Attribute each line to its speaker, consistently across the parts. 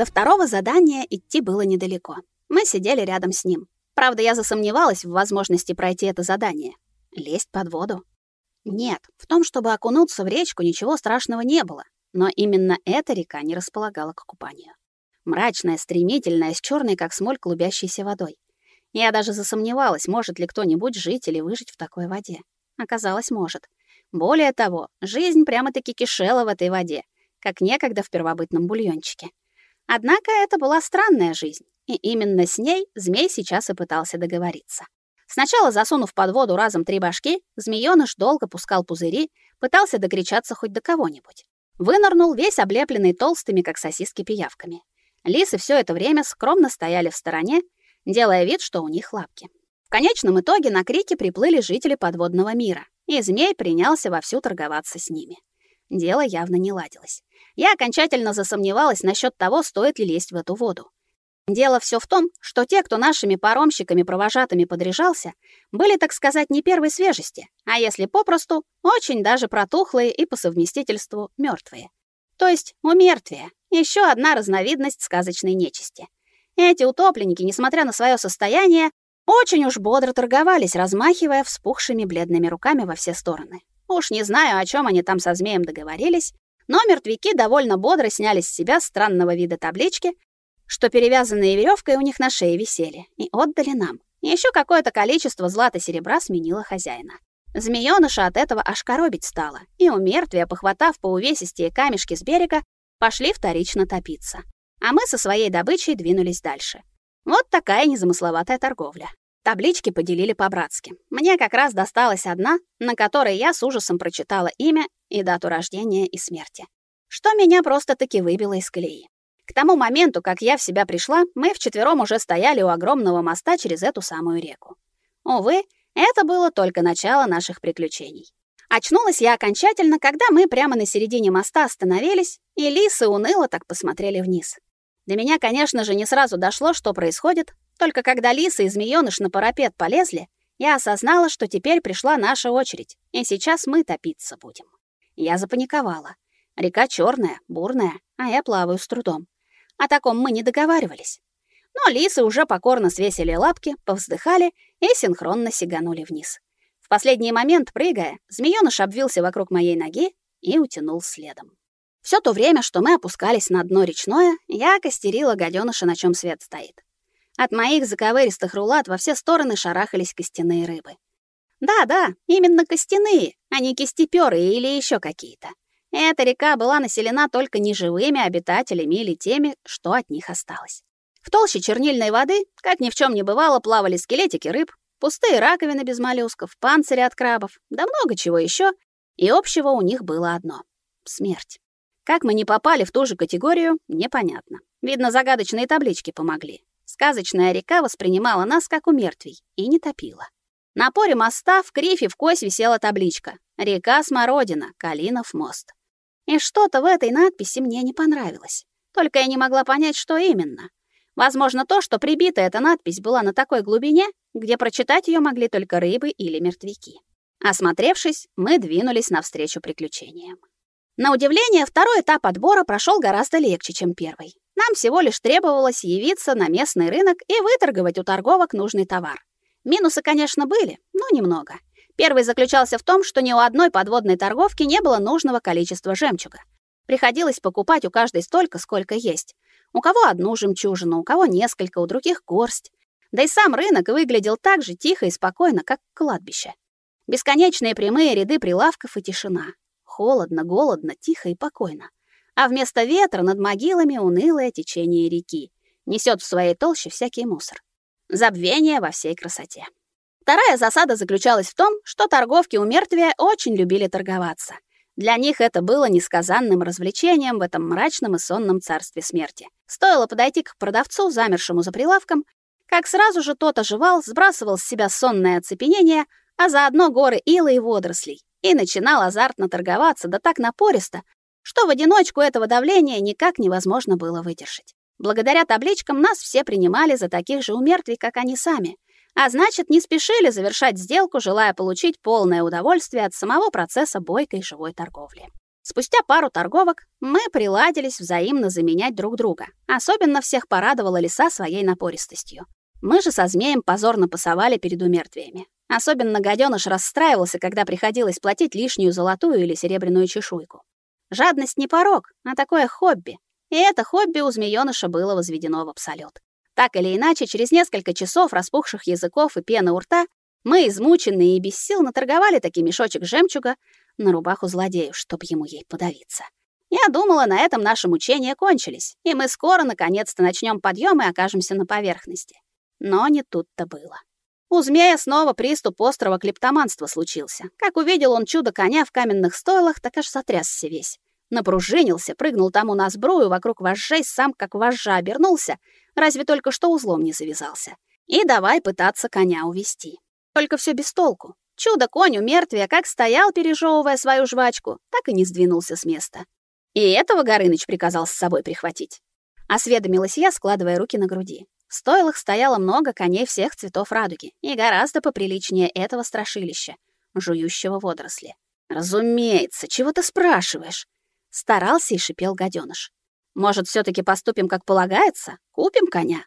Speaker 1: До второго задания идти было недалеко. Мы сидели рядом с ним. Правда, я засомневалась в возможности пройти это задание. Лезть под воду? Нет, в том, чтобы окунуться в речку, ничего страшного не было. Но именно эта река не располагала к купанию. Мрачная, стремительная, с черной, как смоль, клубящейся водой. Я даже засомневалась, может ли кто-нибудь жить или выжить в такой воде. Оказалось, может. Более того, жизнь прямо-таки кишела в этой воде, как некогда в первобытном бульончике. Однако это была странная жизнь, и именно с ней змей сейчас и пытался договориться. Сначала засунув под воду разом три башки, змеёныш долго пускал пузыри, пытался докричаться хоть до кого-нибудь. Вынырнул весь облепленный толстыми, как сосиски, пиявками. Лисы все это время скромно стояли в стороне, делая вид, что у них лапки. В конечном итоге на крики приплыли жители подводного мира, и змей принялся вовсю торговаться с ними. Дело явно не ладилось. Я окончательно засомневалась насчет того, стоит ли лезть в эту воду. Дело все в том, что те, кто нашими паромщиками-провожатыми подряжался, были, так сказать, не первой свежести, а если попросту, очень даже протухлые и по совместительству мертвые. То есть умертвие, еще одна разновидность сказочной нечисти. Эти утопленники, несмотря на свое состояние, очень уж бодро торговались, размахивая вспухшими бледными руками во все стороны. Уж не знаю, о чем они там со змеем договорились, но мертвяки довольно бодро сняли с себя странного вида таблички, что перевязанные веревкой у них на шее висели, и отдали нам. Еще какое-то количество злата-серебра сменило хозяина. Змеёныша от этого аж коробить стало, и у мертвия, похватав по увесистее камешки с берега, пошли вторично топиться. А мы со своей добычей двинулись дальше. Вот такая незамысловатая торговля. Таблички поделили по-братски. Мне как раз досталась одна, на которой я с ужасом прочитала имя и дату рождения и смерти. Что меня просто-таки выбило из колеи. К тому моменту, как я в себя пришла, мы вчетвером уже стояли у огромного моста через эту самую реку. Увы, это было только начало наших приключений. Очнулась я окончательно, когда мы прямо на середине моста остановились, и лисы уныло так посмотрели вниз. До меня, конечно же, не сразу дошло, что происходит, только когда лисы и змеёныш на парапет полезли, я осознала, что теперь пришла наша очередь, и сейчас мы топиться будем. Я запаниковала. Река черная, бурная, а я плаваю с трудом. О таком мы не договаривались. Но лисы уже покорно свесили лапки, повздыхали и синхронно сиганули вниз. В последний момент, прыгая, змеёныш обвился вокруг моей ноги и утянул следом. Все то время, что мы опускались на дно речное, я костерила гаденыша, на чем свет стоит. От моих заковыристых рулат во все стороны шарахались костяные рыбы. Да-да, именно костяные, а не кистепёры или еще какие-то. Эта река была населена только неживыми обитателями или теми, что от них осталось. В толще чернильной воды, как ни в чем не бывало, плавали скелетики рыб, пустые раковины без моллюсков, панцири от крабов, да много чего еще, и общего у них было одно — смерть. Как мы не попали в ту же категорию, непонятно. Видно, загадочные таблички помогли. Сказочная река воспринимала нас как у мертвей и не топила. На поре моста в крифе в кось висела табличка «Река Смородина, Калинов мост». И что-то в этой надписи мне не понравилось. Только я не могла понять, что именно. Возможно, то, что прибита эта надпись была на такой глубине, где прочитать ее могли только рыбы или мертвяки. Осмотревшись, мы двинулись навстречу приключениям. На удивление, второй этап отбора прошел гораздо легче, чем первый. Нам всего лишь требовалось явиться на местный рынок и выторговать у торговок нужный товар. Минусы, конечно, были, но немного. Первый заключался в том, что ни у одной подводной торговки не было нужного количества жемчуга. Приходилось покупать у каждой столько, сколько есть. У кого одну жемчужину, у кого несколько, у других горсть. Да и сам рынок выглядел так же тихо и спокойно, как кладбище. Бесконечные прямые ряды прилавков и тишина. Холодно, голодно, тихо и покойно. А вместо ветра над могилами унылое течение реки. Несет в своей толще всякий мусор. Забвение во всей красоте. Вторая засада заключалась в том, что торговки у мертвия очень любили торговаться. Для них это было несказанным развлечением в этом мрачном и сонном царстве смерти. Стоило подойти к продавцу, замершему за прилавком, как сразу же тот оживал, сбрасывал с себя сонное оцепенение, а заодно горы ила и водорослей, и начинал азартно торговаться, да так напористо, что в одиночку этого давления никак невозможно было выдержать. Благодаря табличкам нас все принимали за таких же умертвий, как они сами — а значит, не спешили завершать сделку, желая получить полное удовольствие от самого процесса бойкой живой торговли. Спустя пару торговок мы приладились взаимно заменять друг друга. Особенно всех порадовала лиса своей напористостью. Мы же со змеем позорно пасовали перед умертвиями. Особенно гаденыш расстраивался, когда приходилось платить лишнюю золотую или серебряную чешуйку. Жадность не порог, а такое хобби. И это хобби у змеёныша было возведено в абсолют. Так или иначе, через несколько часов распухших языков и пены у рта мы, измученные и без сил, наторговали таки мешочек жемчуга на рубаху злодею, чтоб ему ей подавиться. Я думала, на этом наши мучения кончились, и мы скоро наконец-то начнем подъем и окажемся на поверхности. Но не тут-то было. У змея снова приступ острого клептоманства случился. Как увидел он чудо коня в каменных стойлах, так аж сотрясся весь. Напружинился, прыгнул тому на сбрую вокруг вожжей, сам как вожжа обернулся, разве только что узлом не завязался. И давай пытаться коня увести. Только все без толку. Чудо-конь у мертвия как стоял, пережевывая свою жвачку, так и не сдвинулся с места. И этого Горыныч приказал с собой прихватить. Осведомилась я, складывая руки на груди. В стойлах стояло много коней всех цветов радуги, и гораздо поприличнее этого страшилища, жующего водоросли. «Разумеется, чего ты спрашиваешь?» Старался и шипел гаденыш. «Может, все таки поступим, как полагается? Купим коня?»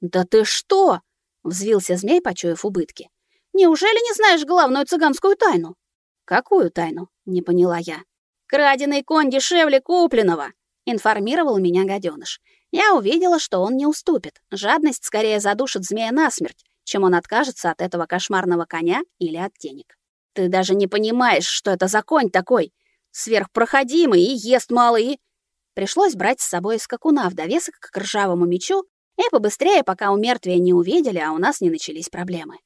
Speaker 1: «Да ты что?» — взвился змей, почуяв убытки. «Неужели не знаешь главную цыганскую тайну?» «Какую тайну?» — не поняла я. «Краденый конь дешевле купленного!» — информировал меня гаденыш. Я увидела, что он не уступит. Жадность скорее задушит змея насмерть, чем он откажется от этого кошмарного коня или от денег. Ты даже не понимаешь, что это за конь такой. Сверхпроходимый и ест мало и... Пришлось брать с собой скакуна в довесок к ржавому мечу и побыстрее, пока у мертвия не увидели, а у нас не начались проблемы.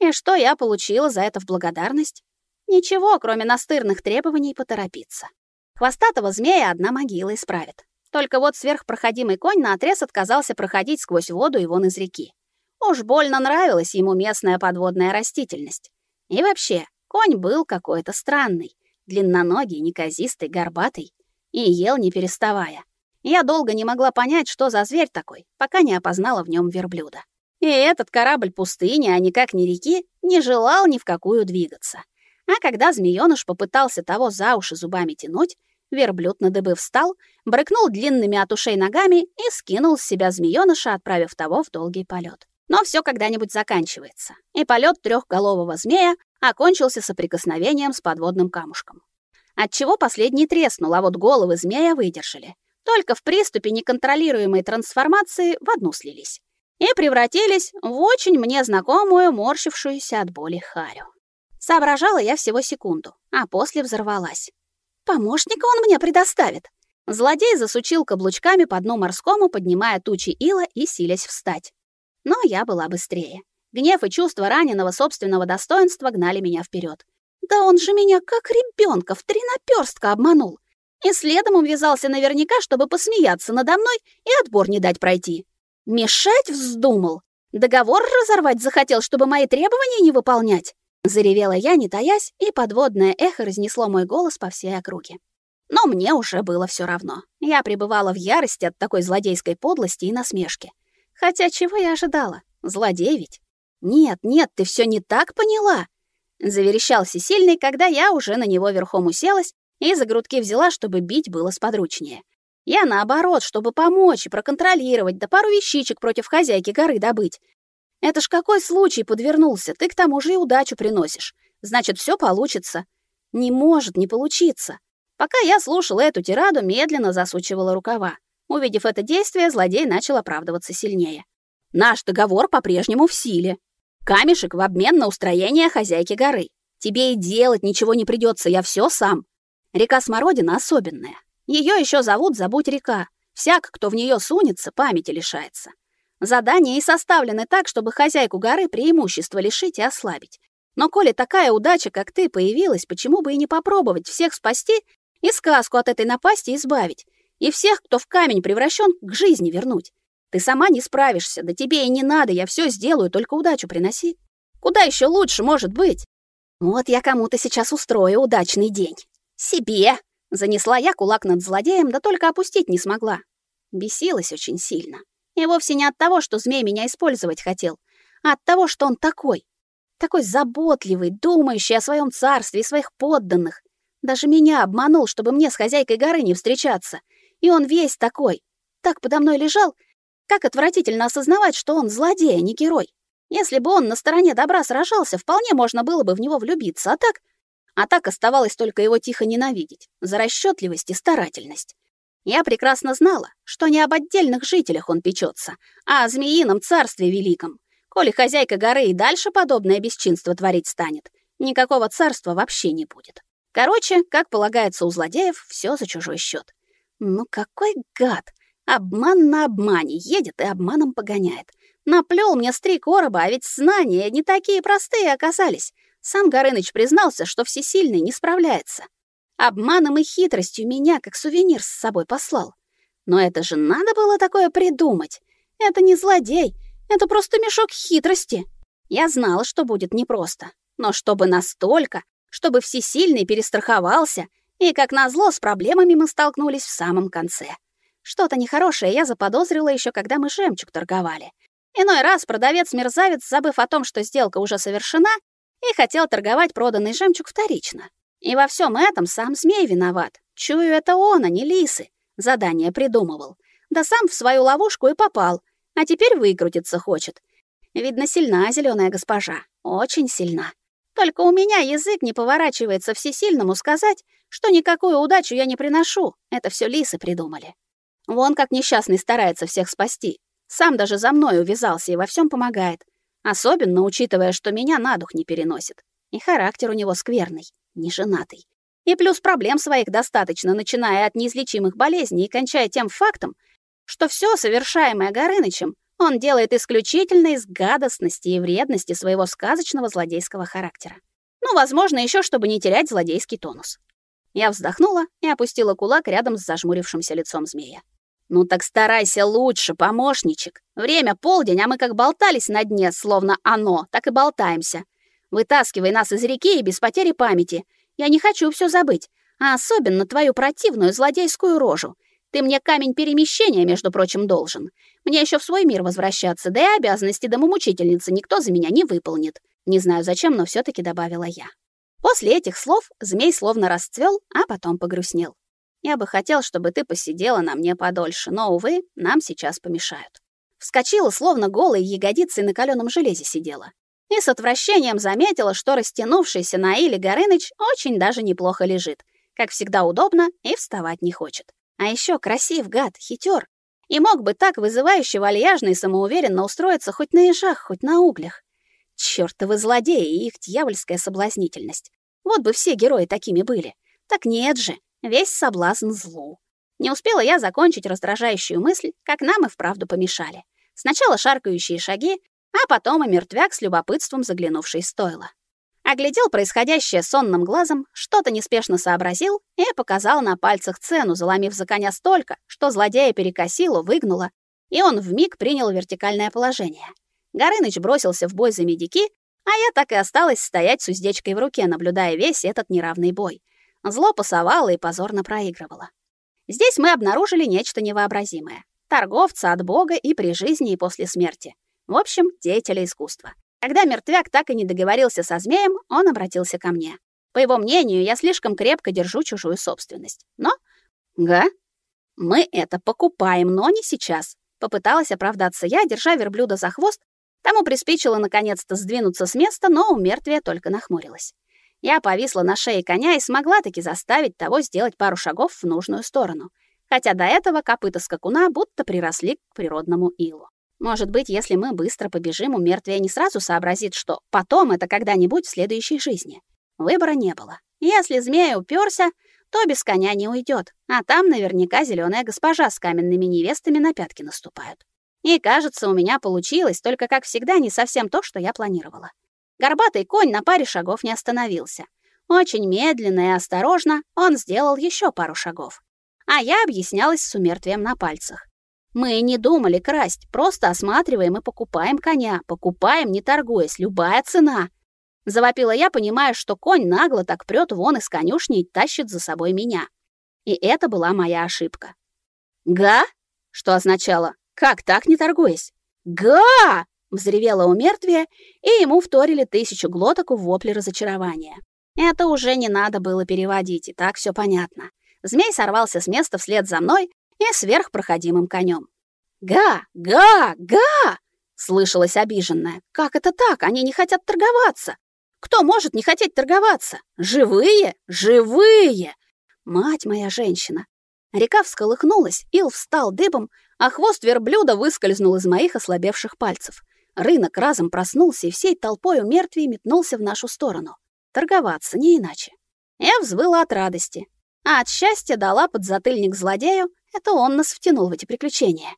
Speaker 1: И что я получила за это в благодарность? Ничего, кроме настырных требований поторопиться. Хвостатого змея одна могила исправит. Только вот сверхпроходимый конь наотрез отказался проходить сквозь воду и вон из реки. Уж больно нравилась ему местная подводная растительность. И вообще, конь был какой-то странный, длинноногий, неказистый, горбатый, и ел не переставая. Я долго не могла понять, что за зверь такой, пока не опознала в нем верблюда. И этот корабль пустыни, а никак не реки, не желал ни в какую двигаться. А когда змеёныш попытался того за уши зубами тянуть, Верблюд на дыбы встал, брыкнул длинными от ушей ногами и скинул с себя змеёныша, отправив того в долгий полет. Но все когда-нибудь заканчивается, и полет трехголового змея окончился соприкосновением с подводным камушком. Отчего последний треснул, а вот головы змея выдержали. Только в приступе неконтролируемой трансформации в одну слились и превратились в очень мне знакомую, морщившуюся от боли харю. Соображала я всего секунду, а после взорвалась. Помощника он мне предоставит. Злодей засучил каблучками по дну морскому, поднимая тучи ила и силясь встать. Но я была быстрее. Гнев и чувство раненого собственного достоинства гнали меня вперед. Да он же меня как ребенка в три наперстка обманул. И следом увязался наверняка, чтобы посмеяться надо мной и отбор не дать пройти. Мешать вздумал. Договор разорвать захотел, чтобы мои требования не выполнять. Заревела я, не таясь, и подводное эхо разнесло мой голос по всей округе. Но мне уже было все равно. Я пребывала в ярости от такой злодейской подлости и насмешки. Хотя чего я ожидала? Злодей ведь? Нет, нет, ты все не так поняла. Заверещал Сильный, когда я уже на него верхом уселась и за грудки взяла, чтобы бить было сподручнее. Я наоборот, чтобы помочь и проконтролировать, да пару вещичек против хозяйки горы добыть. Это ж какой случай подвернулся, ты к тому же и удачу приносишь. Значит, все получится. Не может не получиться. Пока я слушала эту тираду, медленно засучивала рукава. Увидев это действие, злодей начал оправдываться сильнее. Наш договор по-прежнему в силе. Камешек в обмен на устроение хозяйки горы. Тебе и делать ничего не придется, я все сам. Река Смородина особенная. Ее еще зовут Забудь река. Всяк, кто в нее сунется, памяти лишается. Задания и составлены так, чтобы хозяйку горы преимущества лишить и ослабить. Но коли такая удача, как ты, появилась, почему бы и не попробовать всех спасти и сказку от этой напасти избавить, и всех, кто в камень превращен, к жизни вернуть? Ты сама не справишься, да тебе и не надо, я все сделаю, только удачу приноси. Куда еще лучше может быть? Вот я кому-то сейчас устрою удачный день. Себе! Занесла я кулак над злодеем, да только опустить не смогла. Бесилась очень сильно. И вовсе не от того, что змей меня использовать хотел, а от того, что он такой. Такой заботливый, думающий о своем царстве и своих подданных. Даже меня обманул, чтобы мне с хозяйкой горы не встречаться. И он весь такой. Так подо мной лежал. Как отвратительно осознавать, что он злодей, а не герой. Если бы он на стороне добра сражался, вполне можно было бы в него влюбиться, а так... А так оставалось только его тихо ненавидеть за расчетливость и старательность. Я прекрасно знала, что не об отдельных жителях он печется, а о змеином царстве великом. Коли хозяйка горы и дальше подобное бесчинство творить станет, никакого царства вообще не будет. Короче, как полагается у злодеев, все за чужой счет. Ну какой гад! Обман на обмане едет и обманом погоняет. Наплел мне стрик короба, а ведь знания не такие простые оказались. Сам Горыныч признался, что всесильный не справляется. Обманом и хитростью меня как сувенир с собой послал. Но это же надо было такое придумать. Это не злодей, это просто мешок хитрости. Я знала, что будет непросто. Но чтобы настолько, чтобы всесильный перестраховался, и, как назло, с проблемами мы столкнулись в самом конце. Что-то нехорошее я заподозрила еще, когда мы жемчуг торговали. Иной раз продавец-мерзавец, забыв о том, что сделка уже совершена, и хотел торговать проданный жемчуг вторично. И во всем этом сам змей виноват. Чую, это он, а не лисы. Задание придумывал. Да сам в свою ловушку и попал. А теперь выкрутиться хочет. Видно, сильна зеленая госпожа. Очень сильна. Только у меня язык не поворачивается всесильному сказать, что никакую удачу я не приношу. Это все лисы придумали. Вон как несчастный старается всех спасти. Сам даже за мной увязался и во всем помогает. Особенно учитывая, что меня на дух не переносит. И характер у него скверный, не женатый. И плюс проблем своих достаточно, начиная от неизлечимых болезней и кончая тем фактом, что все совершаемое Горынычем он делает исключительно из гадостности и вредности своего сказочного злодейского характера. Ну, возможно, еще чтобы не терять злодейский тонус. Я вздохнула и опустила кулак рядом с зажмурившимся лицом змея. Ну так старайся лучше, помощничек. Время полдень, а мы как болтались на дне, словно оно, так и болтаемся. Вытаскивай нас из реки и без потери памяти. Я не хочу все забыть, а особенно твою противную злодейскую рожу. Ты мне камень перемещения, между прочим, должен. Мне еще в свой мир возвращаться, да и обязанности домомучительницы никто за меня не выполнит. Не знаю зачем, но все таки добавила я. После этих слов змей словно расцвел, а потом погрустнел. Я бы хотел, чтобы ты посидела на мне подольше, но, увы, нам сейчас помешают. Вскочила, словно голой ягодицей на каленом железе сидела. И с отвращением заметила, что растянувшийся на Иле Горыныч очень даже неплохо лежит. Как всегда удобно и вставать не хочет. А еще красив, гад, хитер. И мог бы так вызывающе вальяжно и самоуверенно устроиться хоть на ежах, хоть на углях. Чёртовы злодеи и их дьявольская соблазнительность. Вот бы все герои такими были. Так нет же. Весь соблазн злу. Не успела я закончить раздражающую мысль, как нам и вправду помешали. Сначала шаркающие шаги, а потом и мертвяк с любопытством заглянувший в стойло. Оглядел происходящее сонным глазом, что-то неспешно сообразил и показал на пальцах цену, заломив за коня столько, что злодея перекосило, выгнуло, и он вмиг принял вертикальное положение. Горыныч бросился в бой за медики, а я так и осталась стоять с уздечкой в руке, наблюдая весь этот неравный бой. Зло пасовало и позорно проигрывало. Здесь мы обнаружили нечто невообразимое. Торговца от Бога и при жизни, и после смерти. В общем, деятеля искусства. Когда мертвяк так и не договорился со змеем, он обратился ко мне. По его мнению, я слишком крепко держу чужую собственность. Но... Га? Мы это покупаем, но не сейчас. Попыталась оправдаться я, держа верблюда за хвост. Тому приспичило наконец-то сдвинуться с места, но у мертвия только нахмурилась. Я повисла на шее коня и смогла таки заставить того сделать пару шагов в нужную сторону, хотя до этого копыта скакуна будто приросли к природному илу. Может быть, если мы быстро побежим, у мертвия не сразу сообразит, что потом это когда-нибудь в следующей жизни. Выбора не было. Если змея уперся, то без коня не уйдет, а там наверняка зеленая госпожа с каменными невестами на пятки наступают. И кажется, у меня получилось, только как всегда не совсем то, что я планировала. Горбатый конь на паре шагов не остановился. Очень медленно и осторожно он сделал еще пару шагов. А я объяснялась с умертвием на пальцах. Мы не думали красть, просто осматриваем и покупаем коня. Покупаем, не торгуясь, любая цена. Завопила я, понимая, что конь нагло так прёт вон из конюшни и тащит за собой меня. И это была моя ошибка. «Га?» Что означало «как так, не торгуясь?» «Га!» Взревело у мертвия, и ему вторили тысячу глоток в вопле разочарования. Это уже не надо было переводить, и так все понятно. Змей сорвался с места вслед за мной и сверхпроходимым конем. «Га! Га! Га!» — слышалось обиженное. «Как это так? Они не хотят торговаться! Кто может не хотеть торговаться? Живые? Живые!» Мать моя женщина! Река всколыхнулась, ил встал дыбом, а хвост верблюда выскользнул из моих ослабевших пальцев. Рынок разом проснулся и всей толпой у мертвей метнулся в нашу сторону. Торговаться, не иначе. Я взвыла от радости. А от счастья дала подзатыльник злодею, это он нас втянул в эти приключения.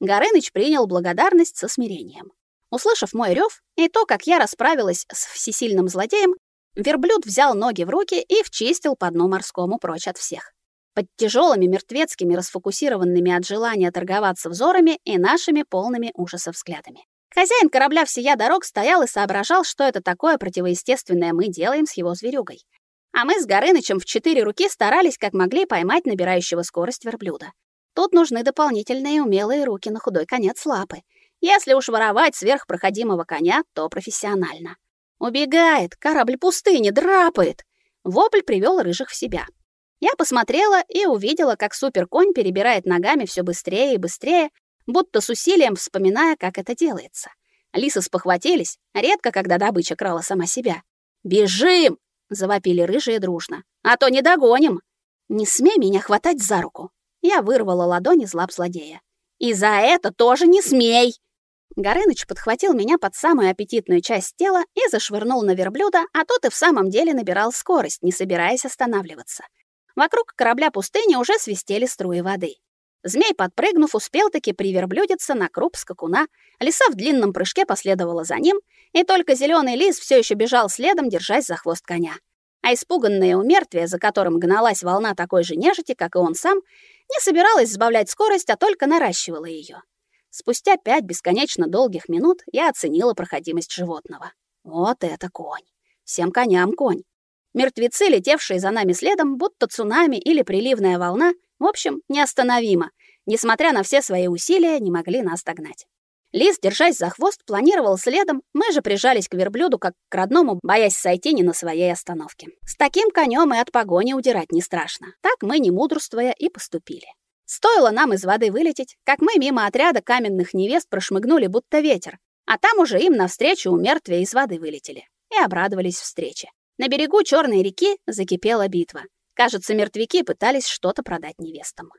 Speaker 1: Горыныч принял благодарность со смирением. Услышав мой рев и то, как я расправилась с всесильным злодеем, верблюд взял ноги в руки и вчистил по дну морскому прочь от всех. Под тяжелыми мертвецкими, расфокусированными от желания торговаться взорами и нашими полными ужаса взглядами. Хозяин корабля всея дорог стоял и соображал, что это такое противоестественное мы делаем с его зверюгой. А мы с Горынычем в четыре руки старались как могли поймать набирающего скорость верблюда. Тут нужны дополнительные умелые руки на худой конец лапы. Если уж воровать сверхпроходимого коня, то профессионально. Убегает, корабль пустыни драпает. Вопль привел рыжих в себя. Я посмотрела и увидела, как суперконь перебирает ногами все быстрее и быстрее, будто с усилием вспоминая, как это делается. Лисы спохватились, редко когда добыча крала сама себя. «Бежим!» — завопили рыжие дружно. «А то не догоним!» «Не смей меня хватать за руку!» Я вырвала ладонь из лап злодея. «И за это тоже не смей!» Горыныч подхватил меня под самую аппетитную часть тела и зашвырнул на верблюда, а тот и в самом деле набирал скорость, не собираясь останавливаться. Вокруг корабля пустыни уже свистели струи воды. Змей, подпрыгнув, успел-таки приверблюдиться на круп скакуна, лиса в длинном прыжке последовала за ним, и только зеленый лис все еще бежал следом, держась за хвост коня. А испуганное умертвие, за которым гналась волна такой же нежити, как и он сам, не собиралась сбавлять скорость, а только наращивала ее. Спустя пять бесконечно долгих минут я оценила проходимость животного. Вот это конь! Всем коням конь! Мертвецы, летевшие за нами следом, будто цунами или приливная волна, в общем, неостановимо. Несмотря на все свои усилия, не могли нас догнать. Лис, держась за хвост, планировал следом, мы же прижались к верблюду как к родному, боясь сойти не на своей остановке. С таким конем и от погони удирать не страшно. Так мы, не мудрствуя, и поступили. Стоило нам из воды вылететь, как мы мимо отряда каменных невест прошмыгнули, будто ветер, а там уже им навстречу у мертвия из воды вылетели и обрадовались встрече. На берегу Черной реки закипела битва. Кажется, мертвяки пытались что-то продать невестам.